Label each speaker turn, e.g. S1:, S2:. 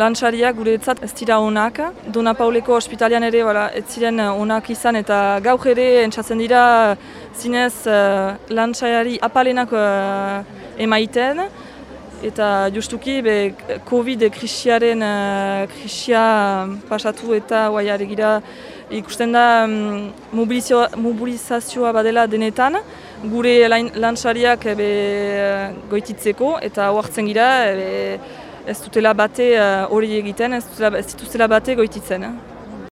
S1: Lantsariak guretzat ez dira onak. Dona Pauleko ospitalian ere bala, ez ziren onak izan eta gauk ere entzatzen dira zinez uh, lantsariari apalenak uh, emaiten. Eta justuki be, Covid krisiaren uh, krisia pasatu eta guai gira ikusten da um, mobilizazioa badela denetan. Gure lantsariak goititzeko eta huartzen gira ez dutela bate hori egiten, ez dituzela bate goititzen.